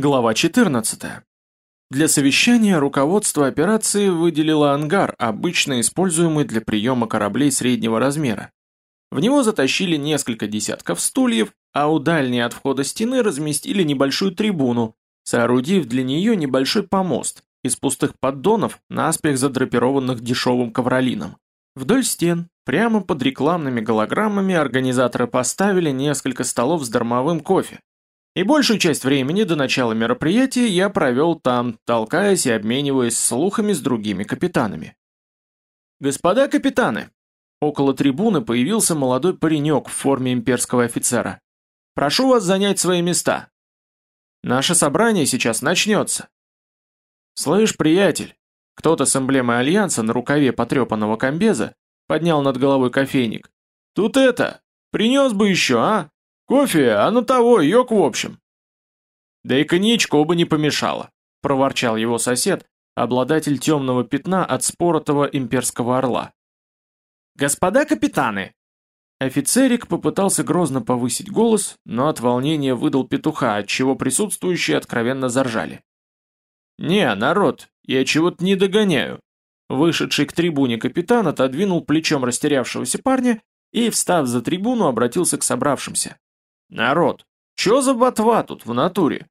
Глава 14. Для совещания руководство операции выделило ангар, обычно используемый для приема кораблей среднего размера. В него затащили несколько десятков стульев, а у дальней от входа стены разместили небольшую трибуну, соорудив для нее небольшой помост из пустых поддонов, наспех задрапированных дешевым ковролином. Вдоль стен, прямо под рекламными голограммами, организаторы поставили несколько столов с дармовым кофе, и большую часть времени до начала мероприятия я провел там, толкаясь и обмениваясь слухами с другими капитанами. «Господа капитаны!» Около трибуны появился молодой паренек в форме имперского офицера. «Прошу вас занять свои места. Наше собрание сейчас начнется». «Слышь, приятель!» Кто-то с эмблемой Альянса на рукаве потрепанного комбеза поднял над головой кофейник. «Тут это! Принес бы еще, а? «Кофе, а ну того, йог в общем». «Да и коньячку бы не помешало», — проворчал его сосед, обладатель темного пятна от споротого имперского орла. «Господа капитаны!» Офицерик попытался грозно повысить голос, но от волнения выдал петуха, от чего присутствующие откровенно заржали. «Не, народ, я чего-то не догоняю». Вышедший к трибуне капитан отодвинул плечом растерявшегося парня и, встав за трибуну, обратился к собравшимся. Народ, чё за ботва тут в натуре?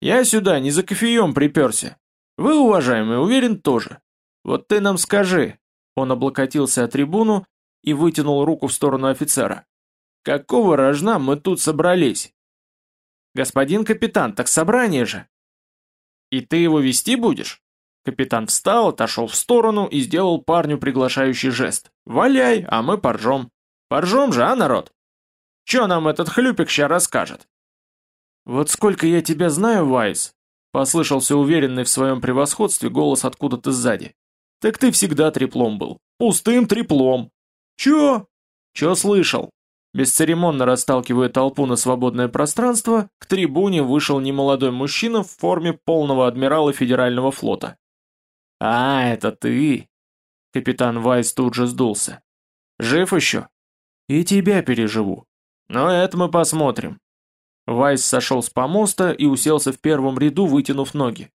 Я сюда не за кофеем приперся. Вы, уважаемый, уверен тоже. Вот ты нам скажи. Он облокотился о трибуну и вытянул руку в сторону офицера. Какого рожна мы тут собрались? Господин капитан, так собрание же. И ты его вести будешь? Капитан встал, отошел в сторону и сделал парню приглашающий жест. «Валяй, а мы поржем». «Поржем же, а, народ?» Че нам этот хлюпик ща расскажет?» «Вот сколько я тебя знаю, Вайс!» Послышался уверенный в своем превосходстве голос откуда-то сзади. «Так ты всегда треплом был. Пустым треплом!» «Чё?» «Чё слышал?» Бесцеремонно расталкивая толпу на свободное пространство, к трибуне вышел немолодой мужчина в форме полного адмирала Федерального флота. «А, это ты!» Капитан Вайс тут же сдулся. «Жив еще?» «И тебя переживу. Но это мы посмотрим. Вайс сошел с помоста и уселся в первом ряду, вытянув ноги.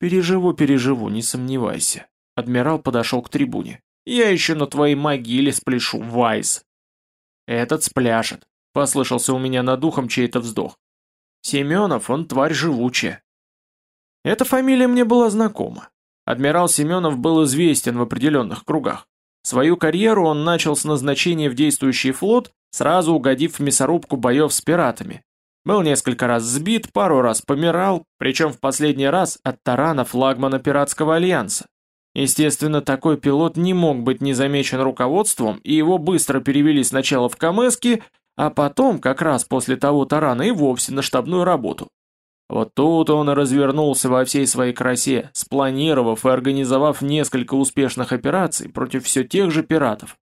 «Переживу, переживу, не сомневайся». Адмирал подошел к трибуне. «Я еще на твоей могиле спляшу, Вайс». «Этот спляшет», — послышался у меня над ухом чей-то вздох. «Семенов, он тварь живучая». Эта фамилия мне была знакома. Адмирал Семенов был известен в определенных кругах. Свою карьеру он начал с назначения в действующий флот сразу угодив в мясорубку боев с пиратами. Был несколько раз сбит, пару раз помирал, причем в последний раз от тарана флагмана пиратского альянса. Естественно, такой пилот не мог быть незамечен руководством, и его быстро перевели сначала в Камески, а потом, как раз после того тарана, и вовсе на штабную работу. Вот тут он и развернулся во всей своей красе, спланировав и организовав несколько успешных операций против все тех же пиратов.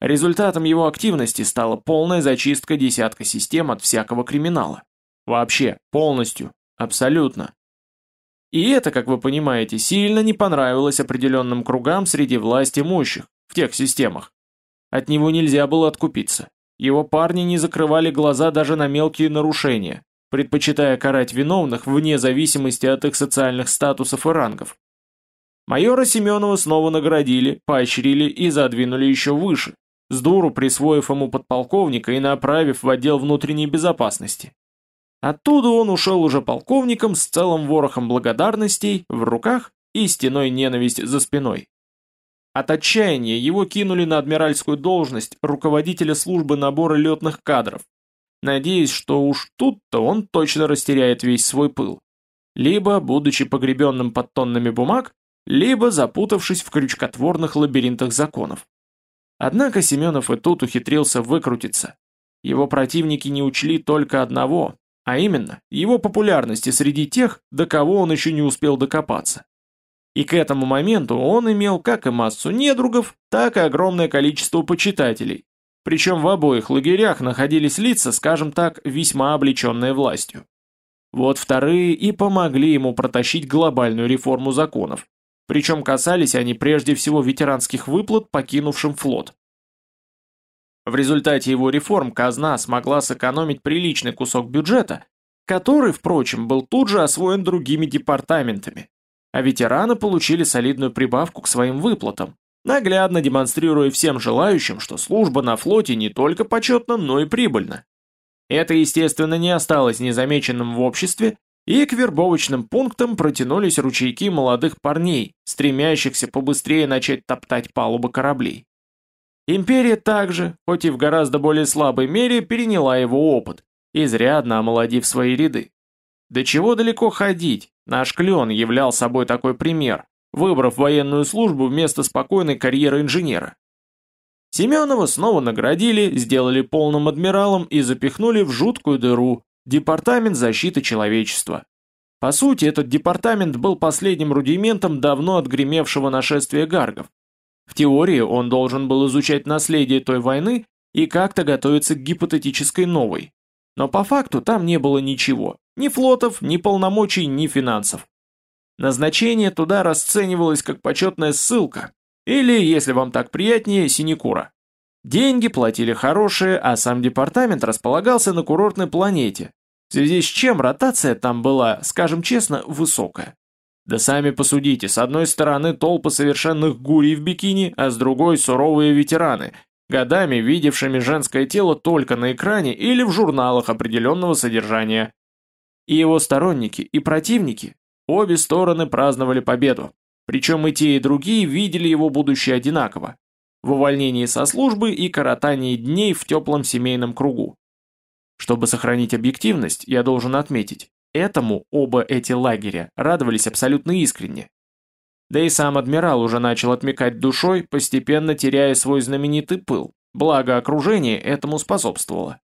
Результатом его активности стала полная зачистка десятка систем от всякого криминала. Вообще, полностью, абсолютно. И это, как вы понимаете, сильно не понравилось определенным кругам среди власть имущих в тех системах. От него нельзя было откупиться. Его парни не закрывали глаза даже на мелкие нарушения, предпочитая карать виновных вне зависимости от их социальных статусов и рангов. Майора Семенова снова наградили, поощрили и задвинули еще выше, с дуру присвоив ему подполковника и направив в отдел внутренней безопасности. Оттуда он ушел уже полковником с целым ворохом благодарностей в руках и стеной ненависти за спиной. От отчаяния его кинули на адмиральскую должность руководителя службы набора летных кадров, надеясь, что уж тут-то он точно растеряет весь свой пыл. Либо, будучи погребенным под тоннами бумаг, либо запутавшись в крючкотворных лабиринтах законов. Однако Семенов и тут ухитрился выкрутиться. Его противники не учли только одного, а именно, его популярности среди тех, до кого он еще не успел докопаться. И к этому моменту он имел как и массу недругов, так и огромное количество почитателей, причем в обоих лагерях находились лица, скажем так, весьма облеченные властью. Вот вторые и помогли ему протащить глобальную реформу законов, причем касались они прежде всего ветеранских выплат покинувшим флот. В результате его реформ казна смогла сэкономить приличный кусок бюджета, который, впрочем, был тут же освоен другими департаментами. А ветераны получили солидную прибавку к своим выплатам, наглядно демонстрируя всем желающим, что служба на флоте не только почетна, но и прибыльна. Это, естественно, не осталось незамеченным в обществе, и к вербовочным пунктам протянулись ручейки молодых парней, стремящихся побыстрее начать топтать палубы кораблей. Империя также, хоть и в гораздо более слабой мере, переняла его опыт, изрядно омолодив свои ряды. До чего далеко ходить, наш клен являл собой такой пример, выбрав военную службу вместо спокойной карьеры инженера. Семенова снова наградили, сделали полным адмиралом и запихнули в жуткую дыру Департамент защиты человечества. По сути, этот департамент был последним рудиментом давно отгремевшего нашествия гаргов. В теории он должен был изучать наследие той войны и как-то готовиться к гипотетической новой. Но по факту там не было ничего, ни флотов, ни полномочий, ни финансов. Назначение туда расценивалось как почетная ссылка, или, если вам так приятнее, синекура. Деньги платили хорошие, а сам департамент располагался на курортной планете, в связи с чем ротация там была, скажем честно, высокая. Да сами посудите, с одной стороны толпы совершенных гурий в бикини, а с другой суровые ветераны, годами видевшими женское тело только на экране или в журналах определенного содержания. И его сторонники, и противники, обе стороны праздновали победу. Причем и те, и другие видели его будущее одинаково. В увольнении со службы и коротании дней в теплом семейном кругу. Чтобы сохранить объективность, я должен отметить, этому оба эти лагеря радовались абсолютно искренне. Да и сам адмирал уже начал отмекать душой, постепенно теряя свой знаменитый пыл, благо окружение этому способствовало.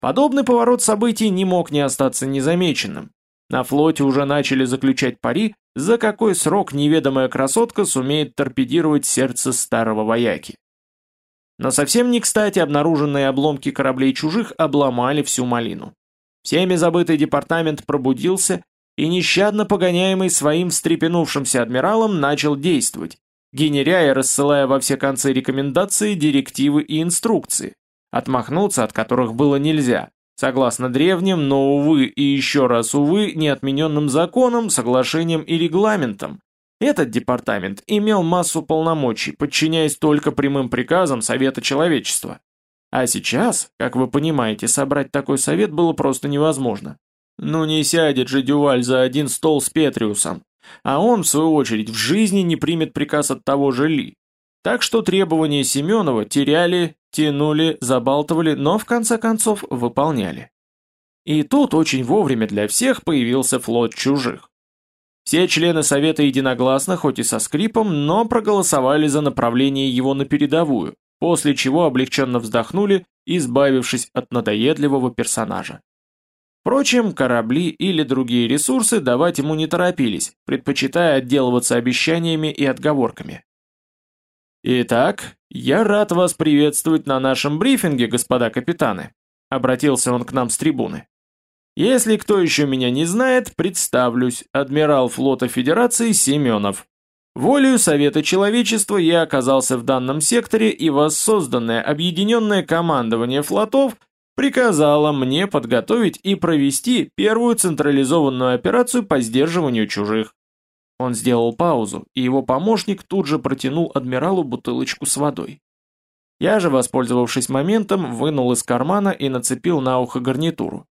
Подобный поворот событий не мог не остаться незамеченным. На флоте уже начали заключать пари, за какой срок неведомая красотка сумеет торпедировать сердце старого вояки. Но совсем не кстати обнаруженные обломки кораблей чужих обломали всю малину. Всеми забытый департамент пробудился и, нещадно погоняемый своим встрепенувшимся адмиралом, начал действовать, генеря и рассылая во все концы рекомендации, директивы и инструкции, отмахнуться от которых было нельзя, согласно древним, но, увы и еще раз увы, неотмененным законам, соглашениям и регламентам, этот департамент имел массу полномочий, подчиняясь только прямым приказам Совета Человечества. А сейчас, как вы понимаете, собрать такой совет было просто невозможно. Ну не сядет же Дюваль за один стол с Петриусом, а он, в свою очередь, в жизни не примет приказ от того же Ли. Так что требования Семенова теряли, тянули, забалтывали, но в конце концов выполняли. И тут очень вовремя для всех появился флот чужих. Все члены Совета единогласно, хоть и со скрипом, но проголосовали за направление его на передовую, после чего облегченно вздохнули, избавившись от надоедливого персонажа. Впрочем, корабли или другие ресурсы давать ему не торопились, предпочитая отделываться обещаниями и отговорками. «Итак, я рад вас приветствовать на нашем брифинге, господа капитаны», обратился он к нам с трибуны. Если кто еще меня не знает, представлюсь, адмирал флота Федерации Семенов. Волею Совета Человечества я оказался в данном секторе, и воссозданное объединенное командование флотов приказало мне подготовить и провести первую централизованную операцию по сдерживанию чужих. Он сделал паузу, и его помощник тут же протянул адмиралу бутылочку с водой. Я же, воспользовавшись моментом, вынул из кармана и нацепил на ухо гарнитуру.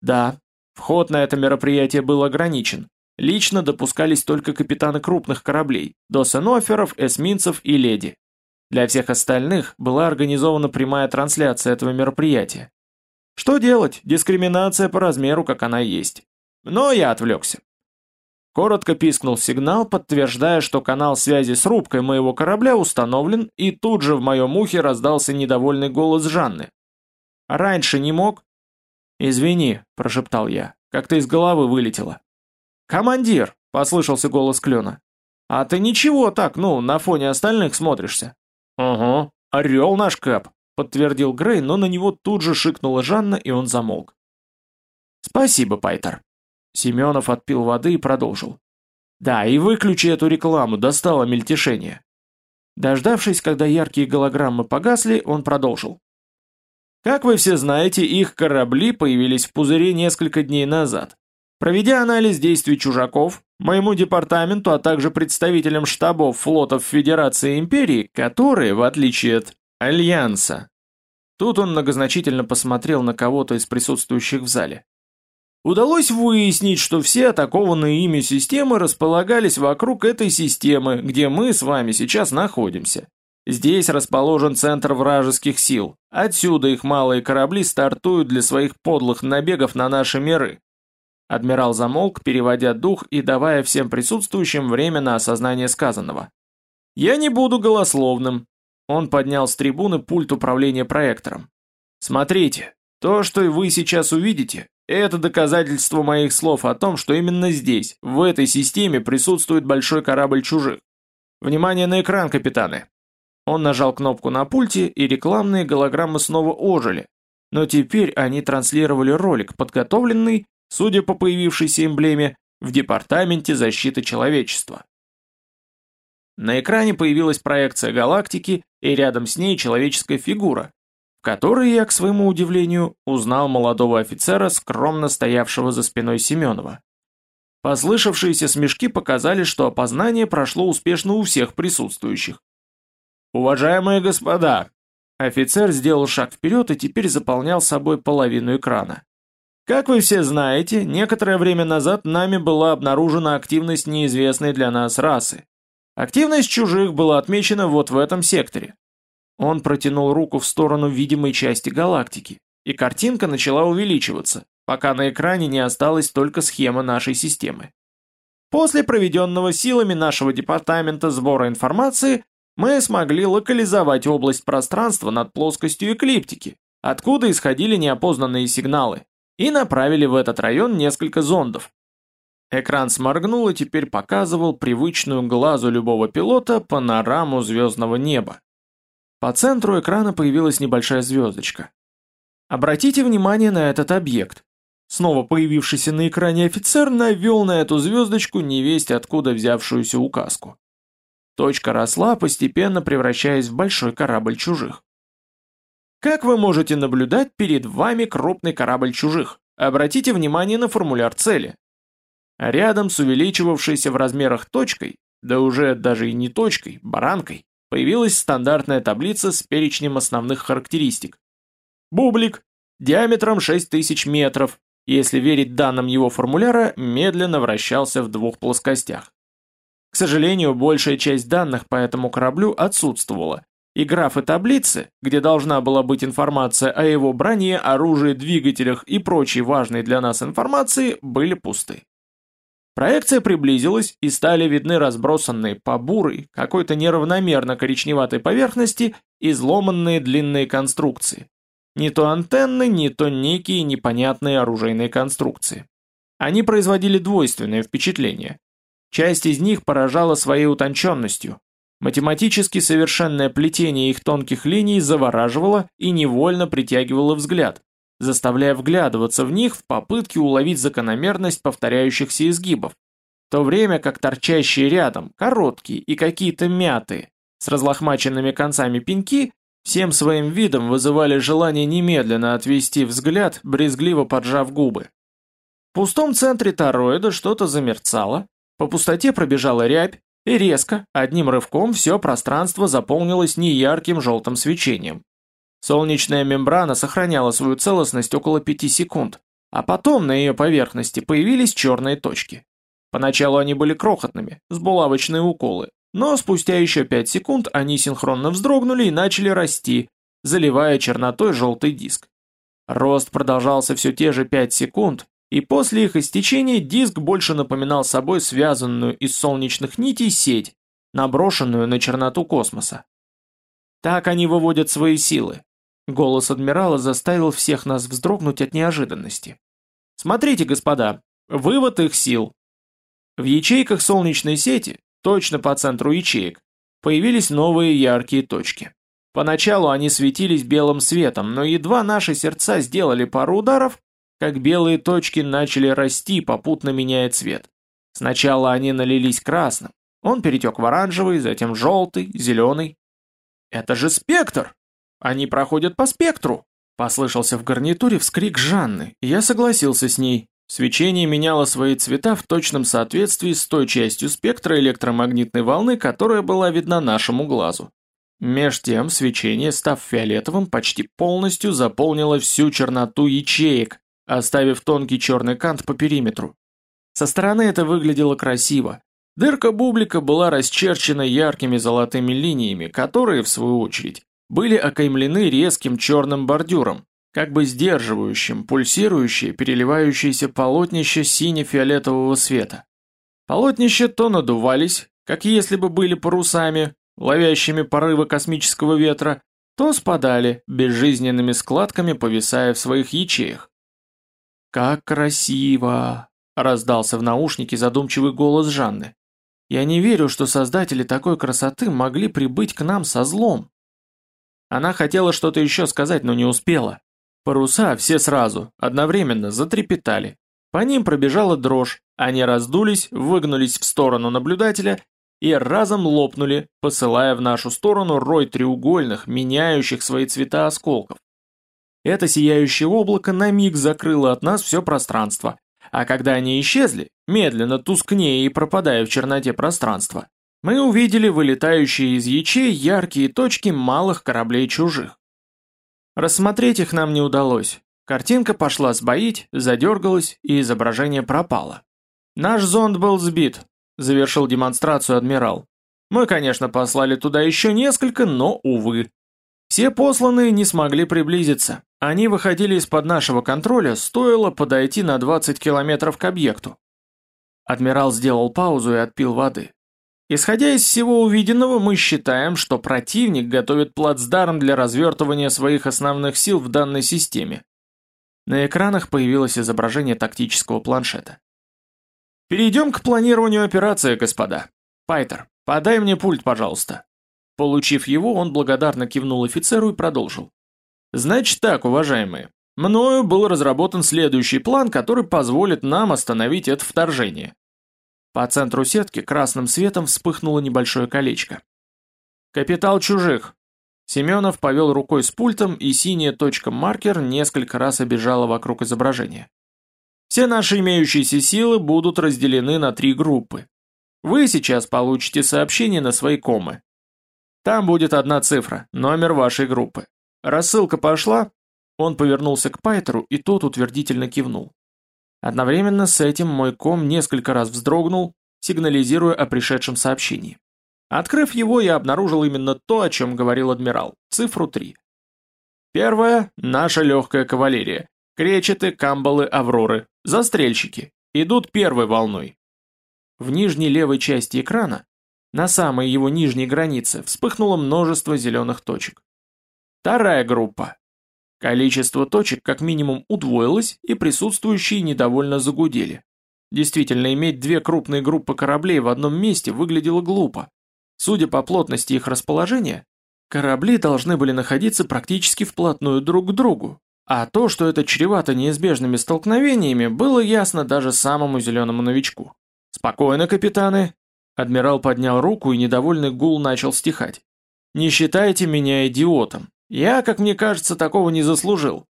Да, вход на это мероприятие был ограничен. Лично допускались только капитаны крупных кораблей, до сеноферов, эсминцев и леди. Для всех остальных была организована прямая трансляция этого мероприятия. Что делать? Дискриминация по размеру, как она есть. Но я отвлекся. Коротко пискнул сигнал, подтверждая, что канал связи с рубкой моего корабля установлен, и тут же в моем ухе раздался недовольный голос Жанны. «Раньше не мог?» «Извини», – прошептал я, – «как-то из головы вылетело». «Командир!» – послышался голос Клена. «А ты ничего так, ну, на фоне остальных смотришься». «Угу, орел наш Кэп», – подтвердил Грей, но на него тут же шикнула Жанна, и он замолк. «Спасибо, Пайтер». Семенов отпил воды и продолжил. «Да, и выключи эту рекламу, достало мельтешение». Дождавшись, когда яркие голограммы погасли, он продолжил. Как вы все знаете, их корабли появились в пузыре несколько дней назад. Проведя анализ действий чужаков, моему департаменту, а также представителям штабов флотов Федерации Империи, которые, в отличие от Альянса, тут он многозначительно посмотрел на кого-то из присутствующих в зале, удалось выяснить, что все атакованные ими системы располагались вокруг этой системы, где мы с вами сейчас находимся. Здесь расположен центр вражеских сил. Отсюда их малые корабли стартуют для своих подлых набегов на наши миры. Адмирал замолк, переводя дух и давая всем присутствующим время на осознание сказанного. «Я не буду голословным». Он поднял с трибуны пульт управления проектором. «Смотрите, то, что вы сейчас увидите, это доказательство моих слов о том, что именно здесь, в этой системе, присутствует большой корабль чужих. Внимание на экран, капитаны. Он нажал кнопку на пульте, и рекламные голограммы снова ожили. Но теперь они транслировали ролик, подготовленный, судя по появившейся эмблеме, в Департаменте защиты человечества. На экране появилась проекция галактики, и рядом с ней человеческая фигура, в которой я, к своему удивлению, узнал молодого офицера, скромно стоявшего за спиной Семенова. Послышавшиеся смешки показали, что опознание прошло успешно у всех присутствующих. «Уважаемые господа!» Офицер сделал шаг вперед и теперь заполнял собой половину экрана. Как вы все знаете, некоторое время назад нами была обнаружена активность неизвестной для нас расы. Активность чужих была отмечена вот в этом секторе. Он протянул руку в сторону видимой части галактики, и картинка начала увеличиваться, пока на экране не осталась только схема нашей системы. После проведенного силами нашего департамента сбора информации мы смогли локализовать область пространства над плоскостью эклиптики, откуда исходили неопознанные сигналы, и направили в этот район несколько зондов. Экран сморгнул и теперь показывал привычную глазу любого пилота панораму звездного неба. По центру экрана появилась небольшая звездочка. Обратите внимание на этот объект. Снова появившийся на экране офицер навел на эту звездочку невесть откуда взявшуюся указку. Точка росла, постепенно превращаясь в большой корабль чужих. Как вы можете наблюдать, перед вами крупный корабль чужих. Обратите внимание на формуляр цели. Рядом с увеличивавшейся в размерах точкой, да уже даже и не точкой, баранкой, появилась стандартная таблица с перечнем основных характеристик. Бублик, диаметром 6000 метров, если верить данным его формуляра, медленно вращался в двух плоскостях. К сожалению, большая часть данных по этому кораблю отсутствовала, и графы таблицы, где должна была быть информация о его броне, оружии, двигателях и прочей важной для нас информации, были пусты. Проекция приблизилась, и стали видны разбросанные по бурой, какой-то неравномерно коричневатой поверхности, изломанные длинные конструкции. Не то антенны, не то некие непонятные оружейные конструкции. Они производили двойственное впечатление. Часть из них поражала своей утонченностью. Математически совершенное плетение их тонких линий завораживало и невольно притягивало взгляд, заставляя вглядываться в них в попытке уловить закономерность повторяющихся изгибов, в то время как торчащие рядом, короткие и какие-то мятые, с разлохмаченными концами пеньки, всем своим видом вызывали желание немедленно отвести взгляд, брезгливо поджав губы. В пустом центре тороида что-то замерцало, по пустоте пробежала рябь, и резко, одним рывком все пространство заполнилось неярким желтым свечением. Солнечная мембрана сохраняла свою целостность около 5 секунд, а потом на ее поверхности появились черные точки. Поначалу они были крохотными, с булавочные уколы, но спустя еще 5 секунд они синхронно вздрогнули и начали расти, заливая чернотой желтый диск. Рост продолжался все те же 5 секунд, и после их истечения диск больше напоминал собой связанную из солнечных нитей сеть, наброшенную на черноту космоса. Так они выводят свои силы. Голос адмирала заставил всех нас вздрогнуть от неожиданности. Смотрите, господа, вывод их сил. В ячейках солнечной сети, точно по центру ячеек, появились новые яркие точки. Поначалу они светились белым светом, но едва наши сердца сделали пару ударов, как белые точки начали расти, попутно меняя цвет. Сначала они налились красным, он перетек в оранжевый, затем желтый, зеленый. Это же спектр! Они проходят по спектру, Послышался в гарнитуре вскрик Жанны, и я согласился с ней. Свечение меняло свои цвета в точном соответствии с той частью спектра электромагнитной волны, которая была видна нашему глазу. Меж тем свечение, став фиолетовым, почти полностью заполнило всю черноту ячеек, оставив тонкий черный кант по периметру. Со стороны это выглядело красиво. Дырка бублика была расчерчена яркими золотыми линиями, которые, в свою очередь, были окаймлены резким черным бордюром, как бы сдерживающим пульсирующее, переливающееся полотнище сине-фиолетового света. Полотнища то надувались, как если бы были парусами, ловящими порывы космического ветра, то спадали, безжизненными складками повисая в своих ячеях. «Как красиво!» – раздался в наушнике задумчивый голос Жанны. «Я не верю, что создатели такой красоты могли прибыть к нам со злом». Она хотела что-то еще сказать, но не успела. Паруса все сразу, одновременно, затрепетали. По ним пробежала дрожь, они раздулись, выгнулись в сторону наблюдателя и разом лопнули, посылая в нашу сторону рой треугольных, меняющих свои цвета осколков. Это сияющее облако на миг закрыло от нас все пространство, а когда они исчезли, медленно тускнее и пропадая в черноте пространства, мы увидели вылетающие из ячей яркие точки малых кораблей чужих. Рассмотреть их нам не удалось. Картинка пошла сбоить, задергалась, и изображение пропало. Наш зонд был сбит, завершил демонстрацию адмирал. Мы, конечно, послали туда еще несколько, но, увы. Все посланные не смогли приблизиться. Они выходили из-под нашего контроля, стоило подойти на 20 километров к объекту. Адмирал сделал паузу и отпил воды. Исходя из всего увиденного, мы считаем, что противник готовит плацдарм для развертывания своих основных сил в данной системе. На экранах появилось изображение тактического планшета. Перейдем к планированию операции, господа. Пайтер, подай мне пульт, пожалуйста. Получив его, он благодарно кивнул офицеру и продолжил. Значит так, уважаемые. Мною был разработан следующий план, который позволит нам остановить это вторжение. По центру сетки красным светом вспыхнуло небольшое колечко. «Капитал чужих!» Семенов повел рукой с пультом, и синяя точка-маркер несколько раз обежала вокруг изображения. Все наши имеющиеся силы будут разделены на три группы. Вы сейчас получите сообщение на свои комы. Там будет одна цифра, номер вашей группы. Рассылка пошла?» Он повернулся к Пайтеру, и тот утвердительно кивнул. Одновременно с этим мой ком несколько раз вздрогнул, сигнализируя о пришедшем сообщении. Открыв его, я обнаружил именно то, о чем говорил адмирал, цифру 3. Первое – наша легкая кавалерия. Кречеты, камбалы, авроры. Застрельщики. Идут первой волной. В нижней левой части экрана, на самой его нижней границе, вспыхнуло множество зеленых точек. Вторая группа. Количество точек как минимум удвоилось, и присутствующие недовольно загудели. Действительно, иметь две крупные группы кораблей в одном месте выглядело глупо. Судя по плотности их расположения, корабли должны были находиться практически вплотную друг к другу, а то, что это чревато неизбежными столкновениями, было ясно даже самому зеленому новичку. «Спокойно, капитаны!» Адмирал поднял руку, и недовольный гул начал стихать. «Не считайте меня идиотом. Я, как мне кажется, такого не заслужил».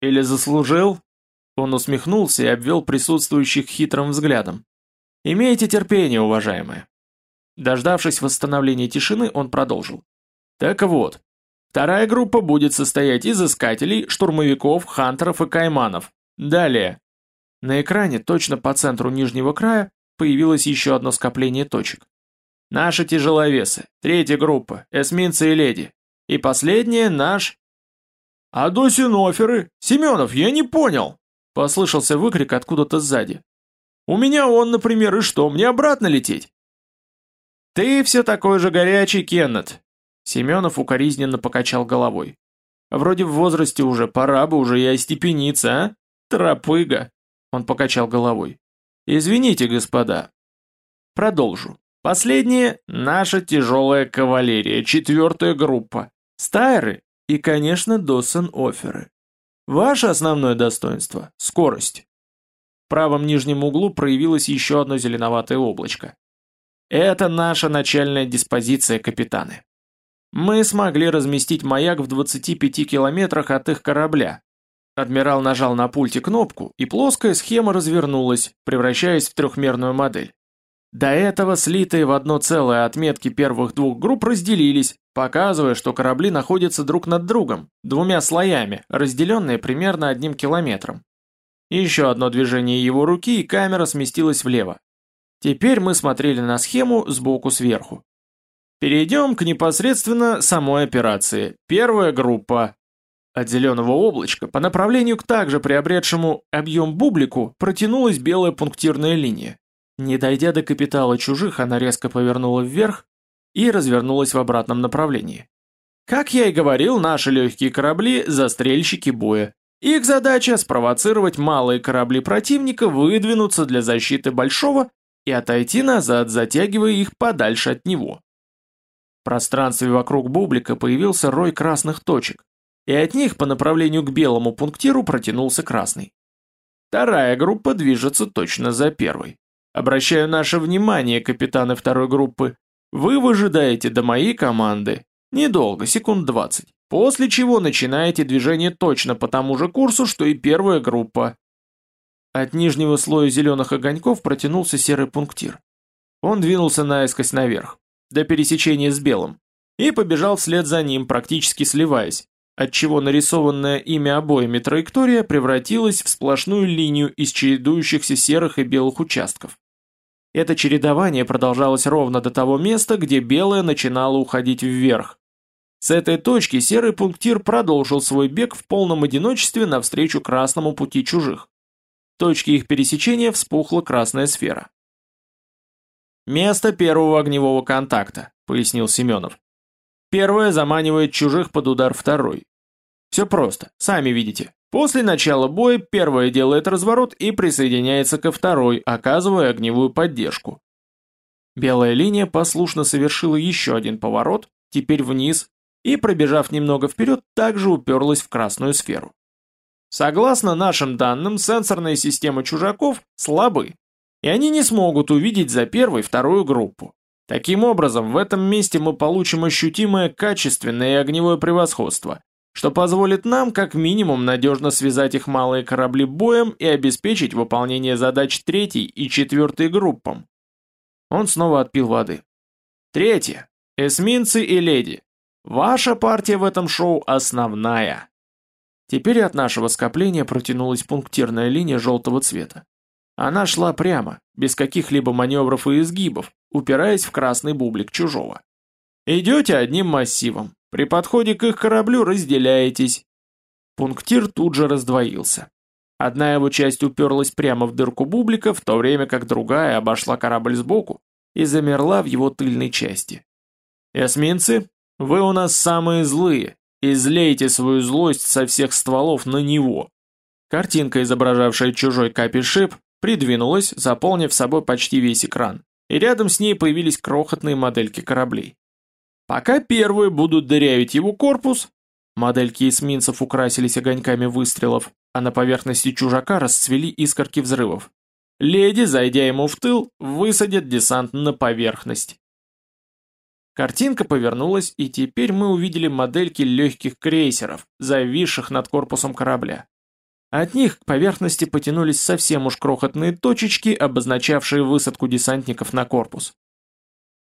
«Или заслужил?» Он усмехнулся и обвел присутствующих хитрым взглядом. «Имейте терпение, уважаемые». Дождавшись восстановления тишины, он продолжил. «Так вот, Вторая группа будет состоять из искателей, штурмовиков, хантеров и кайманов. Далее. На экране, точно по центру нижнего края, появилось еще одно скопление точек. Наши тяжеловесы, третья группа, эсминцы и леди. И последняя наш... «А до синоферы? Семенов, я не понял!» Послышался выкрик откуда-то сзади. «У меня он, например, и что, мне обратно лететь?» «Ты все такой же горячий, Кеннет. Семенов укоризненно покачал головой. «Вроде в возрасте уже, пора бы уже и остепениться, а? Тропыга!» Он покачал головой. «Извините, господа». Продолжу. Последнее – наша тяжелая кавалерия, четвертая группа. Стайры и, конечно, Доссен-оферы. Ваше основное достоинство – скорость. В правом нижнем углу проявилось еще одно зеленоватое облачко. Это наша начальная диспозиция, капитаны. Мы смогли разместить маяк в 25 километрах от их корабля. Адмирал нажал на пульте кнопку, и плоская схема развернулась, превращаясь в трехмерную модель. До этого слитые в одно целое отметки первых двух групп разделились, показывая, что корабли находятся друг над другом, двумя слоями, разделенные примерно одним километром. Еще одно движение его руки, и камера сместилась влево. Теперь мы смотрели на схему сбоку сверху. Перейдем к непосредственно самой операции. Первая группа. От зеленого облачка по направлению к также приобретшему объем бублику протянулась белая пунктирная линия. Не дойдя до капитала чужих, она резко повернула вверх и развернулась в обратном направлении. Как я и говорил, наши легкие корабли – застрельщики боя. Их задача – спровоцировать малые корабли противника выдвинуться для защиты большого и отойти назад, затягивая их подальше от него. В пространстве вокруг бублика появился рой красных точек, и от них по направлению к белому пунктиру протянулся красный. Вторая группа движется точно за первой. Обращаю наше внимание, капитаны второй группы, вы выжидаете до моей команды, недолго, секунд 20, после чего начинаете движение точно по тому же курсу, что и первая группа. От нижнего слоя зеленых огоньков протянулся серый пунктир. Он двинулся наискось наверх до пересечения с белым, и побежал вслед за ним, практически сливаясь, отчего нарисованное имя обоими траектория превратилась в сплошную линию из чередующихся серых и белых участков. Это чередование продолжалось ровно до того места, где белое начинало уходить вверх. С этой точки серый пунктир продолжил свой бег в полном одиночестве навстречу красному пути чужих. В точке их пересечения вспухла красная сфера. «Место первого огневого контакта», — пояснил Семенов. «Первое заманивает чужих под удар второй. Все просто, сами видите. После начала боя первое делает разворот и присоединяется ко второй, оказывая огневую поддержку. Белая линия послушно совершила еще один поворот, теперь вниз, и, пробежав немного вперед, также уперлась в красную сферу. Согласно нашим данным, сенсорные системы чужаков слабы, и они не смогут увидеть за первой вторую группу. Таким образом, в этом месте мы получим ощутимое качественное и огневое превосходство, что позволит нам как минимум надежно связать их малые корабли боем и обеспечить выполнение задач третьей и четвертой группам. Он снова отпил воды. Третье. Эсминцы и леди. Ваша партия в этом шоу основная. Теперь от нашего скопления протянулась пунктирная линия желтого цвета. Она шла прямо, без каких-либо маневров и изгибов, упираясь в красный бублик чужого. Идете одним массивом, при подходе к их кораблю разделяетесь. Пунктир тут же раздвоился. Одна его часть уперлась прямо в дырку бублика, в то время как другая обошла корабль сбоку и замерла в его тыльной части. «Эсминцы, вы у нас самые злые, излейте свою злость со всех стволов на него». Картинка, изображавшая чужой капи-шип, придвинулась, заполнив собой почти весь экран, и рядом с ней появились крохотные модельки кораблей. Пока первые будут дырявить его корпус, модельки эсминцев украсились огоньками выстрелов, а на поверхности чужака расцвели искорки взрывов. Леди, зайдя ему в тыл, высадят десант на поверхность. Картинка повернулась, и теперь мы увидели модельки легких крейсеров, зависших над корпусом корабля. От них к поверхности потянулись совсем уж крохотные точечки, обозначавшие высадку десантников на корпус.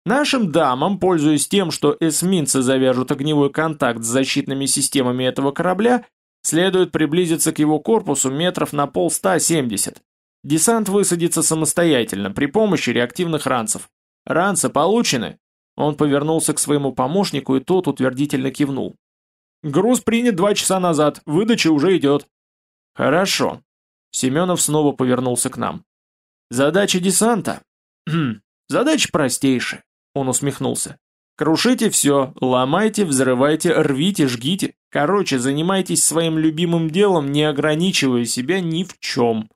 Нашим дамам, пользуясь тем, что эсминцы завяжут огневой контакт с защитными системами этого корабля, следует приблизиться к его корпусу метров на полста семьдесят. Десант высадится самостоятельно при помощи реактивных ранцев. Ранцы получены. Он повернулся к своему помощнику, и тот утвердительно кивнул. «Груз принят два часа назад, выдача уже идет». «Хорошо». Семенов снова повернулся к нам. «Задача десанта?» «Задача простейшая», — он усмехнулся. «Крушите все, ломайте, взрывайте, рвите, жгите. Короче, занимайтесь своим любимым делом, не ограничивая себя ни в чем».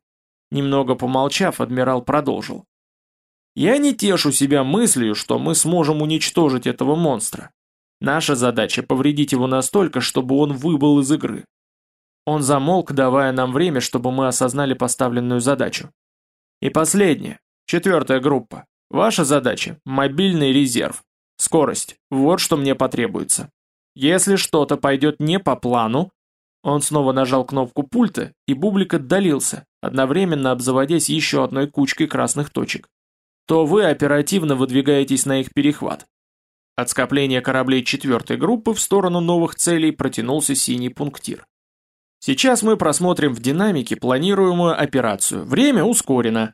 Немного помолчав, адмирал продолжил. «Я не тешу себя мыслью, что мы сможем уничтожить этого монстра. Наша задача — повредить его настолько, чтобы он выбыл из игры. Он замолк, давая нам время, чтобы мы осознали поставленную задачу. И последнее, четвертая группа. Ваша задача – мобильный резерв. Скорость. Вот что мне потребуется. Если что-то пойдет не по плану, он снова нажал кнопку пульта, и бублик отдалился, одновременно обзаводясь еще одной кучкой красных точек. То вы оперативно выдвигаетесь на их перехват. От скопления кораблей четвертой группы в сторону новых целей протянулся синий пунктир. Сейчас мы просмотрим в динамике планируемую операцию. Время ускорено.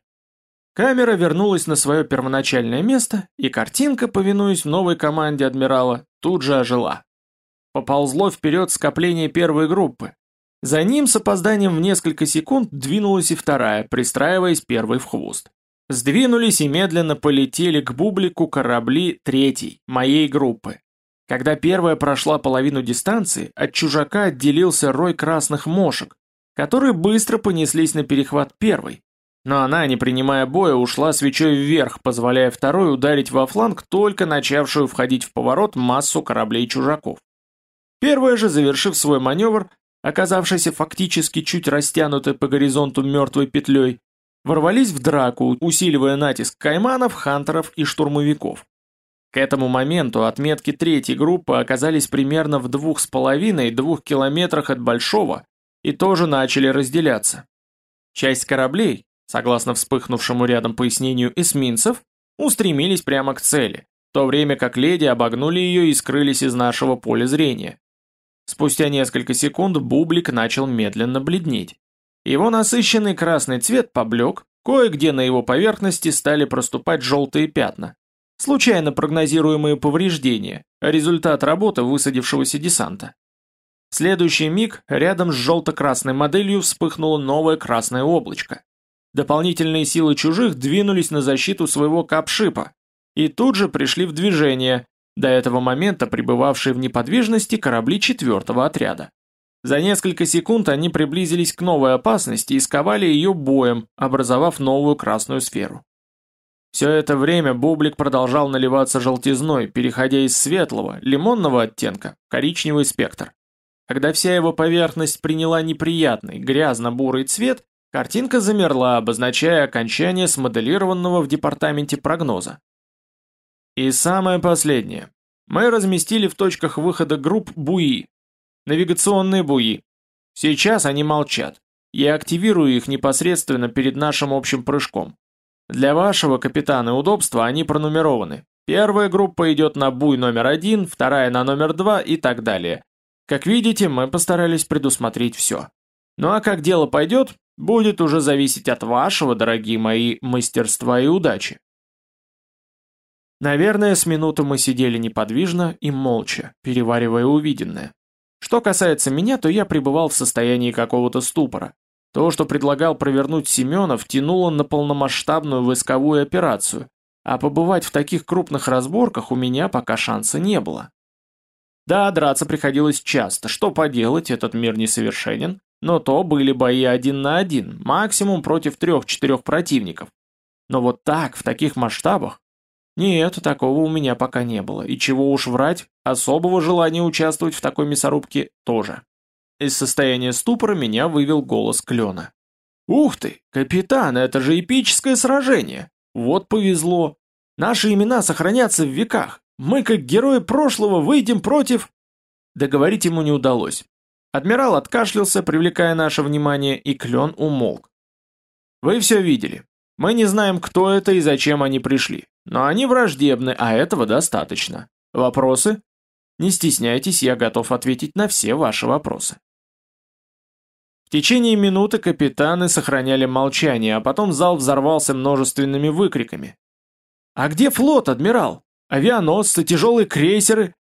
Камера вернулась на свое первоначальное место, и картинка, повинуясь новой команде адмирала, тут же ожила. Поползло вперед скопление первой группы. За ним с опозданием в несколько секунд двинулась и вторая, пристраиваясь первой в хвост. Сдвинулись и медленно полетели к бублику корабли третьей, моей группы. Когда первая прошла половину дистанции, от чужака отделился рой красных мошек, которые быстро понеслись на перехват первой, но она, не принимая боя, ушла свечой вверх, позволяя второй ударить во фланг только начавшую входить в поворот массу кораблей чужаков. Первая же, завершив свой маневр, оказавшаяся фактически чуть растянутой по горизонту мертвой петлей, ворвались в драку, усиливая натиск кайманов, хантеров и штурмовиков. К этому моменту отметки третьей группы оказались примерно в двух с половиной-двух километрах от Большого и тоже начали разделяться. Часть кораблей, согласно вспыхнувшему рядом пояснению эсминцев, устремились прямо к цели, в то время как леди обогнули ее и скрылись из нашего поля зрения. Спустя несколько секунд бублик начал медленно бледнеть. Его насыщенный красный цвет поблек, кое-где на его поверхности стали проступать желтые пятна. Случайно прогнозируемые повреждения, результат работы высадившегося десанта. В следующий миг рядом с желто-красной моделью вспыхнуло новое красное облачко. Дополнительные силы чужих двинулись на защиту своего капшипа и тут же пришли в движение, до этого момента пребывавшие в неподвижности корабли четвертого отряда. За несколько секунд они приблизились к новой опасности и сковали ее боем, образовав новую красную сферу. Все это время бублик продолжал наливаться желтизной, переходя из светлого, лимонного оттенка в коричневый спектр. Когда вся его поверхность приняла неприятный, грязно-бурый цвет, картинка замерла, обозначая окончание смоделированного в департаменте прогноза. И самое последнее. Мы разместили в точках выхода групп буи. Навигационные буи. Сейчас они молчат. Я активирую их непосредственно перед нашим общим прыжком. Для вашего капитана удобства они пронумерованы. Первая группа идет на буй номер один, вторая на номер два и так далее. Как видите, мы постарались предусмотреть все. Ну а как дело пойдет, будет уже зависеть от вашего, дорогие мои, мастерства и удачи. Наверное, с минуту мы сидели неподвижно и молча, переваривая увиденное. Что касается меня, то я пребывал в состоянии какого-то ступора. То, что предлагал провернуть Семенов, тянуло на полномасштабную войсковую операцию, а побывать в таких крупных разборках у меня пока шанса не было. Да, драться приходилось часто, что поделать, этот мир несовершенен, но то были бои один на один, максимум против трех-четырех противников. Но вот так, в таких масштабах, нет, такого у меня пока не было, и чего уж врать, особого желания участвовать в такой мясорубке тоже. Из состояния ступора меня вывел голос Клена. «Ух ты, капитан, это же эпическое сражение! Вот повезло! Наши имена сохранятся в веках! Мы, как герои прошлого, выйдем против...» Договорить ему не удалось. Адмирал откашлялся, привлекая наше внимание, и Клен умолк. «Вы все видели. Мы не знаем, кто это и зачем они пришли. Но они враждебны, а этого достаточно. Вопросы? Не стесняйтесь, я готов ответить на все ваши вопросы. В течение минуты капитаны сохраняли молчание, а потом зал взорвался множественными выкриками. «А где флот, адмирал? Авианосцы, тяжелые крейсеры?»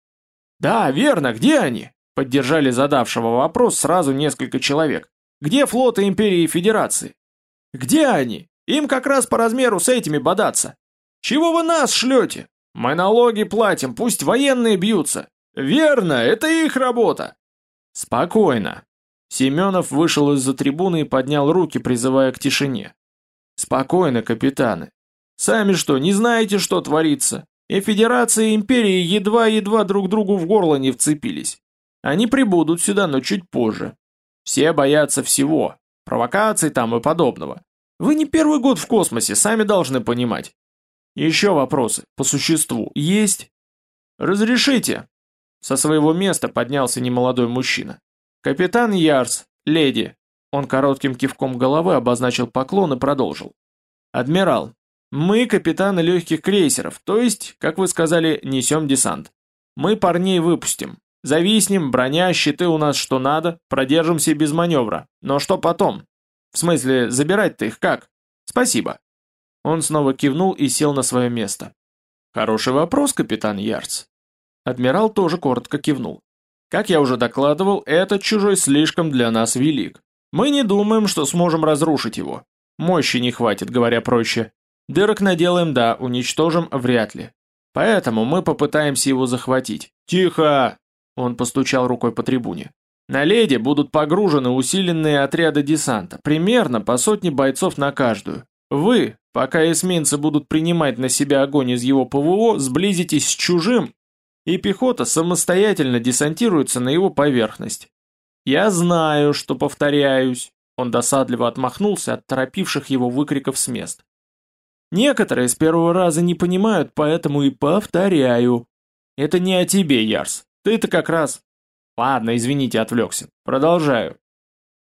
«Да, верно, где они?» Поддержали задавшего вопрос сразу несколько человек. «Где флоты Империи и Федерации?» «Где они? Им как раз по размеру с этими бодаться!» Чего вы нас шлете? Мы налоги платим, пусть военные бьются. Верно, это их работа. Спокойно. Семенов вышел из-за трибуны и поднял руки, призывая к тишине. Спокойно, капитаны. Сами что, не знаете, что творится? И Федерация и Империи едва-едва друг другу в горло не вцепились. Они прибудут сюда, но чуть позже. Все боятся всего, провокаций там и подобного. Вы не первый год в космосе, сами должны понимать. Еще вопросы, по существу, есть? «Разрешите?» Со своего места поднялся немолодой мужчина. «Капитан Ярс, леди!» Он коротким кивком головы обозначил поклон и продолжил. «Адмирал, мы капитаны легких крейсеров, то есть, как вы сказали, несем десант. Мы парней выпустим. Зависнем, броня, щиты у нас что надо, продержимся без маневра. Но что потом? В смысле, забирать-то их как? Спасибо. Он снова кивнул и сел на свое место. Хороший вопрос, капитан Ярц. Адмирал тоже коротко кивнул. Как я уже докладывал, этот чужой слишком для нас велик. Мы не думаем, что сможем разрушить его. Мощи не хватит, говоря проще. Дырок наделаем, да, уничтожим вряд ли. Поэтому мы попытаемся его захватить. Тихо! Он постучал рукой по трибуне. На леди будут погружены усиленные отряды десанта, примерно по сотне бойцов на каждую. Вы, пока эсминцы будут принимать на себя огонь из его ПВО, сблизитесь с чужим, и пехота самостоятельно десантируется на его поверхность. Я знаю, что повторяюсь. Он досадливо отмахнулся от торопивших его выкриков с мест. Некоторые с первого раза не понимают, поэтому и повторяю. Это не о тебе, Ярс. Ты-то как раз... Ладно, извините, отвлекся. Продолжаю.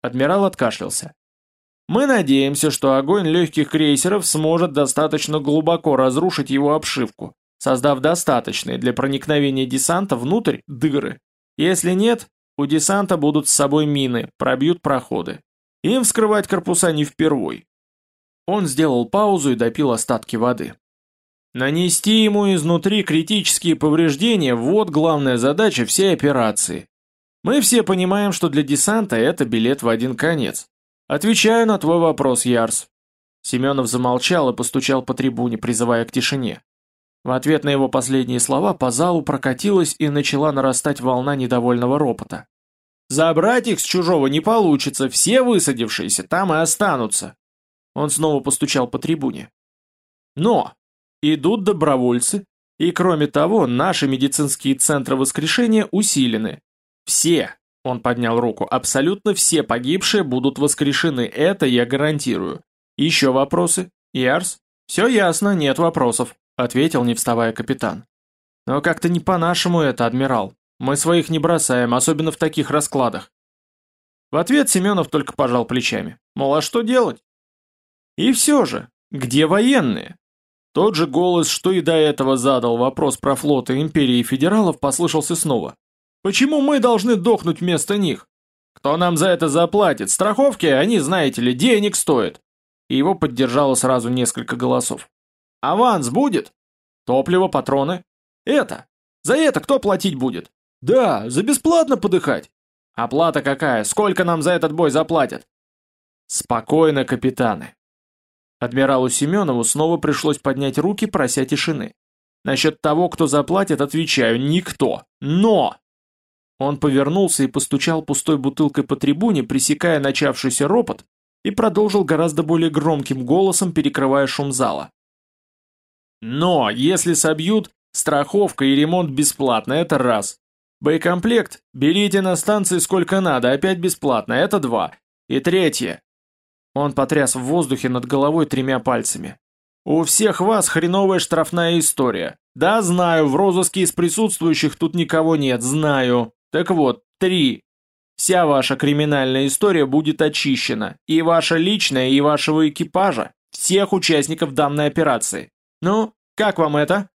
Адмирал откашлялся. Мы надеемся, что огонь легких крейсеров сможет достаточно глубоко разрушить его обшивку, создав достаточные для проникновения десанта внутрь дыры. Если нет, у десанта будут с собой мины, пробьют проходы. Им вскрывать корпуса не впервой. Он сделал паузу и допил остатки воды. Нанести ему изнутри критические повреждения – вот главная задача всей операции. Мы все понимаем, что для десанта это билет в один конец. Отвечаю на твой вопрос, Ярс. Семенов замолчал и постучал по трибуне, призывая к тишине. В ответ на его последние слова по залу прокатилась и начала нарастать волна недовольного ропота. «Забрать их с чужого не получится, все высадившиеся там и останутся». Он снова постучал по трибуне. «Но Идут добровольцы, и кроме того, наши медицинские центры воскрешения усилены. Все, он поднял руку, абсолютно все погибшие будут воскрешены, это я гарантирую. Еще вопросы? Ярс? Все ясно, нет вопросов, ответил, не вставая капитан. Но как-то не по-нашему это, адмирал. Мы своих не бросаем, особенно в таких раскладах. В ответ Семенов только пожал плечами. Мол, а что делать? И все же, где военные? Тот же голос, что и до этого задал вопрос про флоты Империи и Федералов, послышался снова. «Почему мы должны дохнуть вместо них? Кто нам за это заплатит? Страховки, они, знаете ли, денег стоят!» И его поддержало сразу несколько голосов. «Аванс будет? Топливо, патроны? Это! За это кто платить будет? Да, за бесплатно подыхать! Оплата какая? Сколько нам за этот бой заплатят?» «Спокойно, капитаны!» Адмиралу Семенову снова пришлось поднять руки, прося тишины. Насчет того, кто заплатит, отвечаю, никто. Но! Он повернулся и постучал пустой бутылкой по трибуне, пресекая начавшийся ропот, и продолжил гораздо более громким голосом, перекрывая шум зала. Но, если собьют, страховка и ремонт бесплатно, это раз. Боекомплект берите на станции сколько надо, опять бесплатно, это два. И третье, он потряс в воздухе над головой тремя пальцами. «У всех вас хреновая штрафная история. Да, знаю, в розыске из присутствующих тут никого нет, знаю. Так вот, три. Вся ваша криминальная история будет очищена. И ваша личная, и вашего экипажа. Всех участников данной операции. Ну, как вам это?»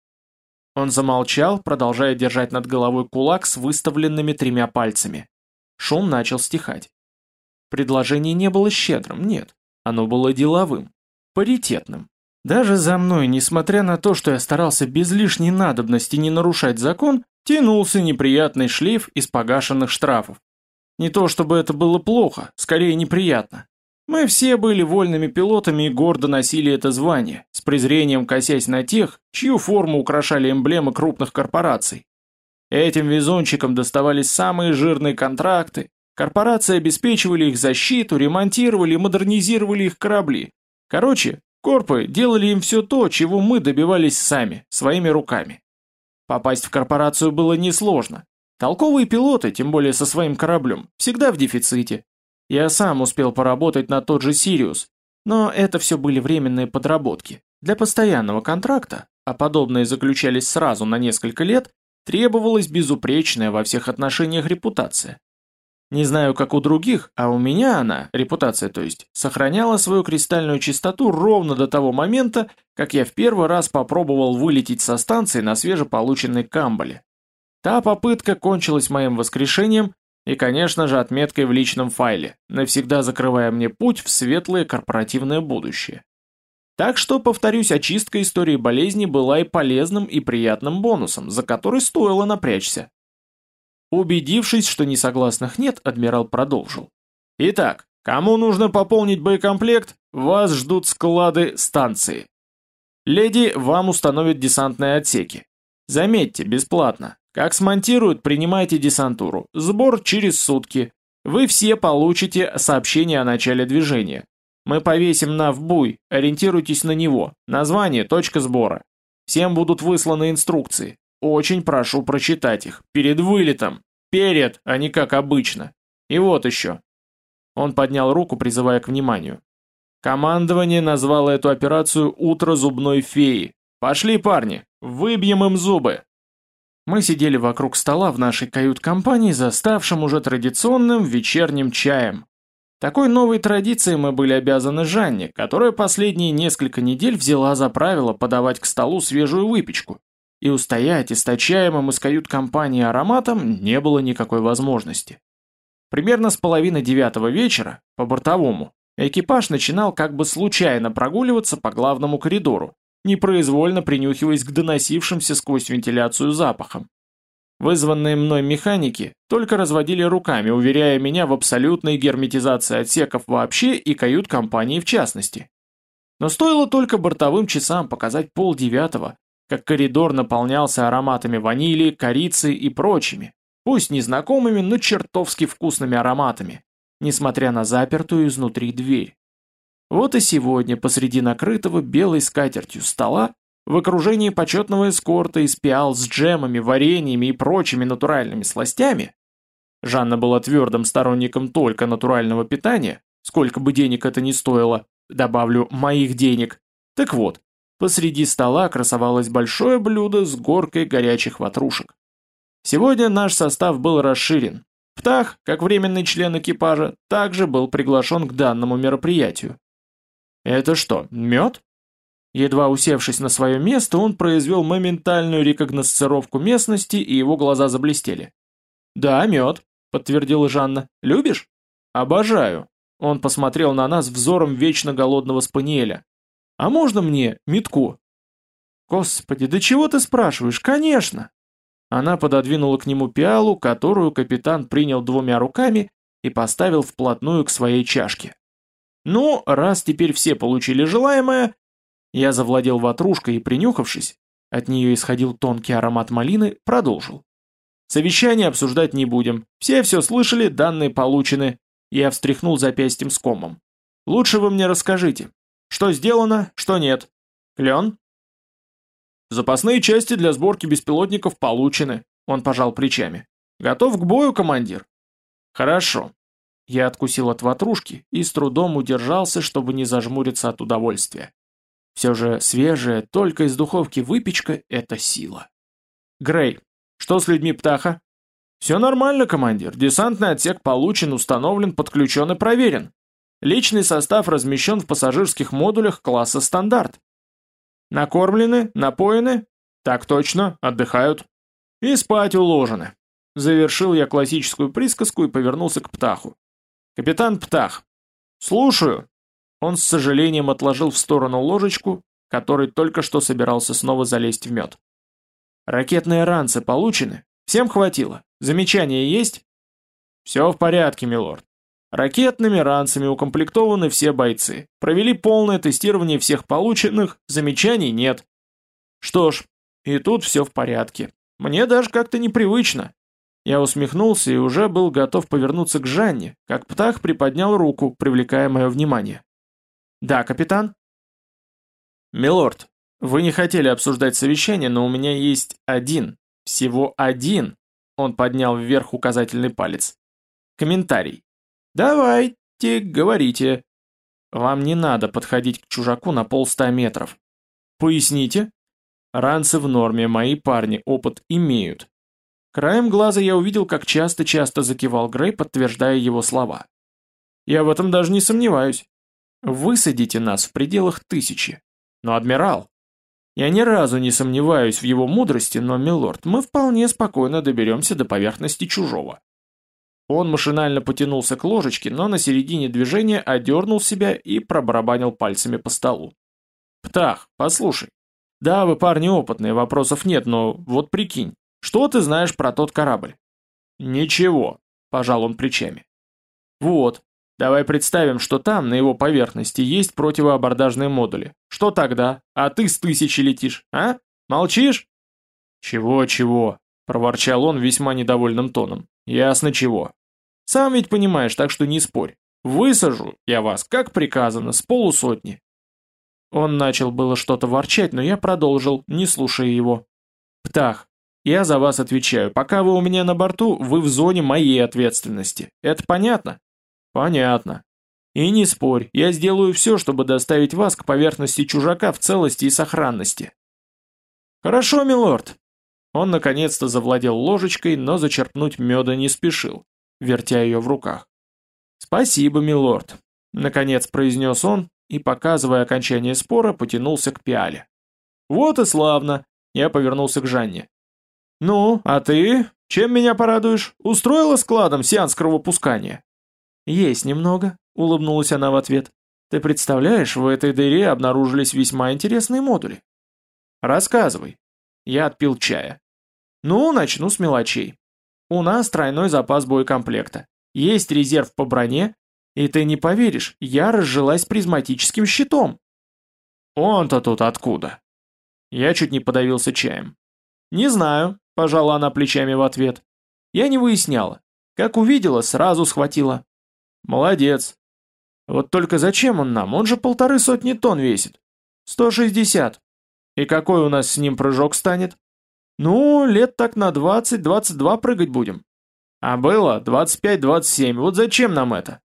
Он замолчал, продолжая держать над головой кулак с выставленными тремя пальцами. Шум начал стихать. Предложение не было щедрым, нет. Оно было деловым, паритетным. Даже за мной, несмотря на то, что я старался без лишней надобности не нарушать закон, тянулся неприятный шлейф из погашенных штрафов. Не то чтобы это было плохо, скорее неприятно. Мы все были вольными пилотами и гордо носили это звание, с презрением косясь на тех, чью форму украшали эмблемы крупных корпораций. Этим везунчикам доставались самые жирные контракты, Корпорации обеспечивали их защиту, ремонтировали и модернизировали их корабли. Короче, корпы делали им все то, чего мы добивались сами, своими руками. Попасть в корпорацию было несложно. Толковые пилоты, тем более со своим кораблем, всегда в дефиците. Я сам успел поработать на тот же «Сириус», но это все были временные подработки. Для постоянного контракта, а подобные заключались сразу на несколько лет, требовалась безупречная во всех отношениях репутация. Не знаю, как у других, а у меня она, репутация то есть, сохраняла свою кристальную чистоту ровно до того момента, как я в первый раз попробовал вылететь со станции на свежеполученной камбале. Та попытка кончилась моим воскрешением и, конечно же, отметкой в личном файле, навсегда закрывая мне путь в светлое корпоративное будущее. Так что, повторюсь, очистка истории болезни была и полезным, и приятным бонусом, за который стоило напрячься. Убедившись, что несогласных нет, адмирал продолжил. Итак, кому нужно пополнить боекомплект, вас ждут склады станции. Леди, вам установят десантные отсеки. Заметьте, бесплатно. Как смонтируют, принимайте десантуру. Сбор через сутки. Вы все получите сообщение о начале движения. Мы повесим на вбуй, ориентируйтесь на него. Название, точка сбора. Всем будут высланы инструкции. Очень прошу прочитать их. Перед вылетом. Перед, а не как обычно. И вот еще. Он поднял руку, призывая к вниманию. Командование назвало эту операцию «Утро зубной феи». Пошли, парни, выбьем им зубы. Мы сидели вокруг стола в нашей кают-компании, заставшем уже традиционным вечерним чаем. Такой новой традицией мы были обязаны Жанне, которая последние несколько недель взяла за правило подавать к столу свежую выпечку и устоять источаемым из кают-компании ароматом не было никакой возможности. Примерно с половины девятого вечера, по бортовому, экипаж начинал как бы случайно прогуливаться по главному коридору, непроизвольно принюхиваясь к доносившимся сквозь вентиляцию запахам. Вызванные мной механики только разводили руками, уверяя меня в абсолютной герметизации отсеков вообще и кают-компании в частности. Но стоило только бортовым часам показать полдевятого, как коридор наполнялся ароматами ванили, корицы и прочими, пусть незнакомыми, но чертовски вкусными ароматами, несмотря на запертую изнутри дверь. Вот и сегодня посреди накрытого белой скатертью стола, в окружении почетного эскорта из пиал с джемами, вареньями и прочими натуральными сластями, Жанна была твердым сторонником только натурального питания, сколько бы денег это ни стоило, добавлю, моих денег. Так вот, Посреди стола красовалось большое блюдо с горкой горячих ватрушек. Сегодня наш состав был расширен. Птах, как временный член экипажа, также был приглашен к данному мероприятию. «Это что, мед?» Едва усевшись на свое место, он произвел моментальную рекогносцировку местности, и его глаза заблестели. «Да, мед», — подтвердила Жанна. «Любишь?» «Обожаю». Он посмотрел на нас взором вечно голодного спаниеля. А можно мне метку?» «Господи, да чего ты спрашиваешь? Конечно!» Она пододвинула к нему пиалу, которую капитан принял двумя руками и поставил вплотную к своей чашке. «Ну, раз теперь все получили желаемое...» Я завладел ватрушкой и, принюхавшись, от нее исходил тонкий аромат малины, продолжил. «Совещание обсуждать не будем. Все все слышали, данные получены». Я встряхнул запястьем с комом. «Лучше вы мне расскажите, что сделано, что нет. Клен? Запасные части для сборки беспилотников получены. Он пожал плечами. Готов к бою, командир? Хорошо. Я откусил от ватрушки и с трудом удержался, чтобы не зажмуриться от удовольствия. Все же свежая, только из духовки выпечка – это сила. Грей, что с людьми птаха? Все нормально, командир. Десантный отсек получен, установлен, подключен и проверен. Личный состав размещен в пассажирских модулях класса стандарт. Накормлены, напоены? Так точно, отдыхают. И спать уложены. Завершил я классическую присказку и повернулся к Птаху. «Капитан Птах». «Слушаю». Он с сожалением отложил в сторону ложечку, который только что собирался снова залезть в мед. «Ракетные ранцы получены? Всем хватило? Замечания есть?» «Все в порядке, милорд. Ракетными ранцами укомплектованы все бойцы. Провели полное тестирование всех полученных, замечаний нет. Что ж, и тут все в порядке. Мне даже как-то непривычно. Я усмехнулся и уже был готов повернуться к Жанне, как птах приподнял руку, привлекая мое внимание. «Да, капитан?» «Милорд, вы не хотели обсуждать совещание, но у меня есть один, всего один», он поднял вверх указательный палец. «Комментарий. «Давайте, говорите». «Вам не надо подходить к чужаку на полста метров». «Поясните». «Ранцы в норме, мои парни опыт имеют. Краем глаза я увидел, как часто-часто закивал Грей, подтверждая его слова. «Я в этом даже не сомневаюсь. Высадите нас в пределах тысячи. Но, адмирал, я ни разу не сомневаюсь в его мудрости, но, милорд, мы вполне спокойно доберемся до поверхности чужого». Он машинально потянулся к ложечке, но на середине движения одернул себя и пробарабанил пальцами по столу. «Птах, послушай. Да, вы парни опытные, вопросов нет, но вот прикинь, что ты знаешь про тот корабль?» «Ничего», – пожал он плечами. «Вот, давай представим, что там, на его поверхности, есть противоабордажные модули. Что тогда? А ты с тысячи летишь, а? Молчишь?» «Чего-чего?» – проворчал он весьма недовольным тоном. «Ясно чего. Сам ведь понимаешь, так что не спорь. Высажу я вас, как приказано, с полусотни». Он начал было что-то ворчать, но я продолжил, не слушая его. «Птах, я за вас отвечаю. Пока вы у меня на борту, вы в зоне моей ответственности. Это понятно? Понятно. И не спорь, я сделаю все, чтобы доставить вас к поверхности чужака в целости и сохранности. Хорошо, милорд. Он наконец-то завладел ложечкой, но зачерпнуть меда не спешил, вертя ее в руках. Спасибо, милорд. Наконец произнес он и, показывая окончание спора, потянулся к пиале. Вот и славно. Я повернулся к Жанне. «Ну, а ты? Чем меня порадуешь? Устроила складом сеанс кровопускания?» «Есть немного», — улыбнулась она в ответ. «Ты представляешь, в этой дыре обнаружились весьма интересные модули». «Рассказывай». Я отпил чая. «Ну, начну с мелочей. У нас тройной запас боекомплекта. Есть резерв по броне, и ты не поверишь, я разжилась призматическим щитом». «Он-то тут откуда?» Я чуть не подавился чаем. «Не знаю», Пожала она плечами в ответ. Я не выясняла. Как увидела, сразу схватила. Молодец. Вот только зачем он нам? Он же полторы сотни тонн весит. Сто шестьдесят. И какой у нас с ним прыжок станет? Ну, лет так на двадцать-двадцать два прыгать будем. А было двадцать пять-двадцать семь. Вот зачем нам это?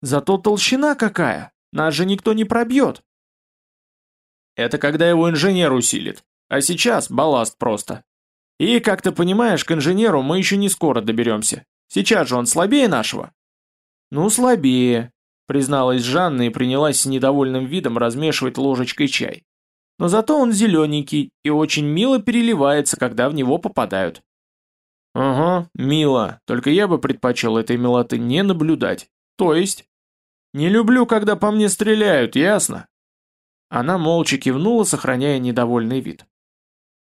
Зато толщина какая. Нас же никто не пробьет. Это когда его инженер усилит. А сейчас балласт просто. И, как ты понимаешь, к инженеру мы еще не скоро доберемся. Сейчас же он слабее нашего». «Ну, слабее», — призналась Жанна и принялась с недовольным видом размешивать ложечкой чай. «Но зато он зелененький и очень мило переливается, когда в него попадают». «Ага, мило, только я бы предпочел этой милоты не наблюдать. То есть?» «Не люблю, когда по мне стреляют, ясно?» Она молча кивнула, сохраняя недовольный вид.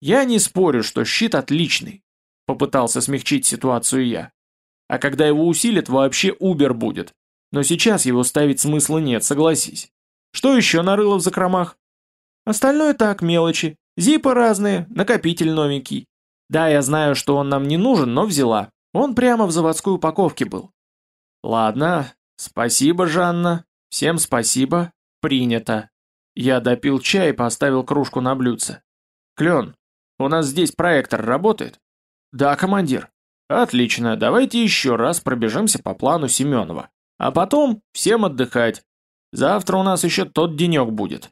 «Я не спорю, что щит отличный», — попытался смягчить ситуацию я. «А когда его усилят, вообще убер будет. Но сейчас его ставить смысла нет, согласись. Что еще нарыло в закромах?» «Остальное так, мелочи. Зипы разные, накопитель новенький. Да, я знаю, что он нам не нужен, но взяла. Он прямо в заводской упаковке был». «Ладно, спасибо, Жанна. Всем спасибо. Принято». Я допил чай и поставил кружку на блюдце. «Клен, у нас здесь проектор работает?» «Да, командир». «Отлично, давайте еще раз пробежимся по плану Семенова. А потом всем отдыхать. Завтра у нас еще тот денек будет».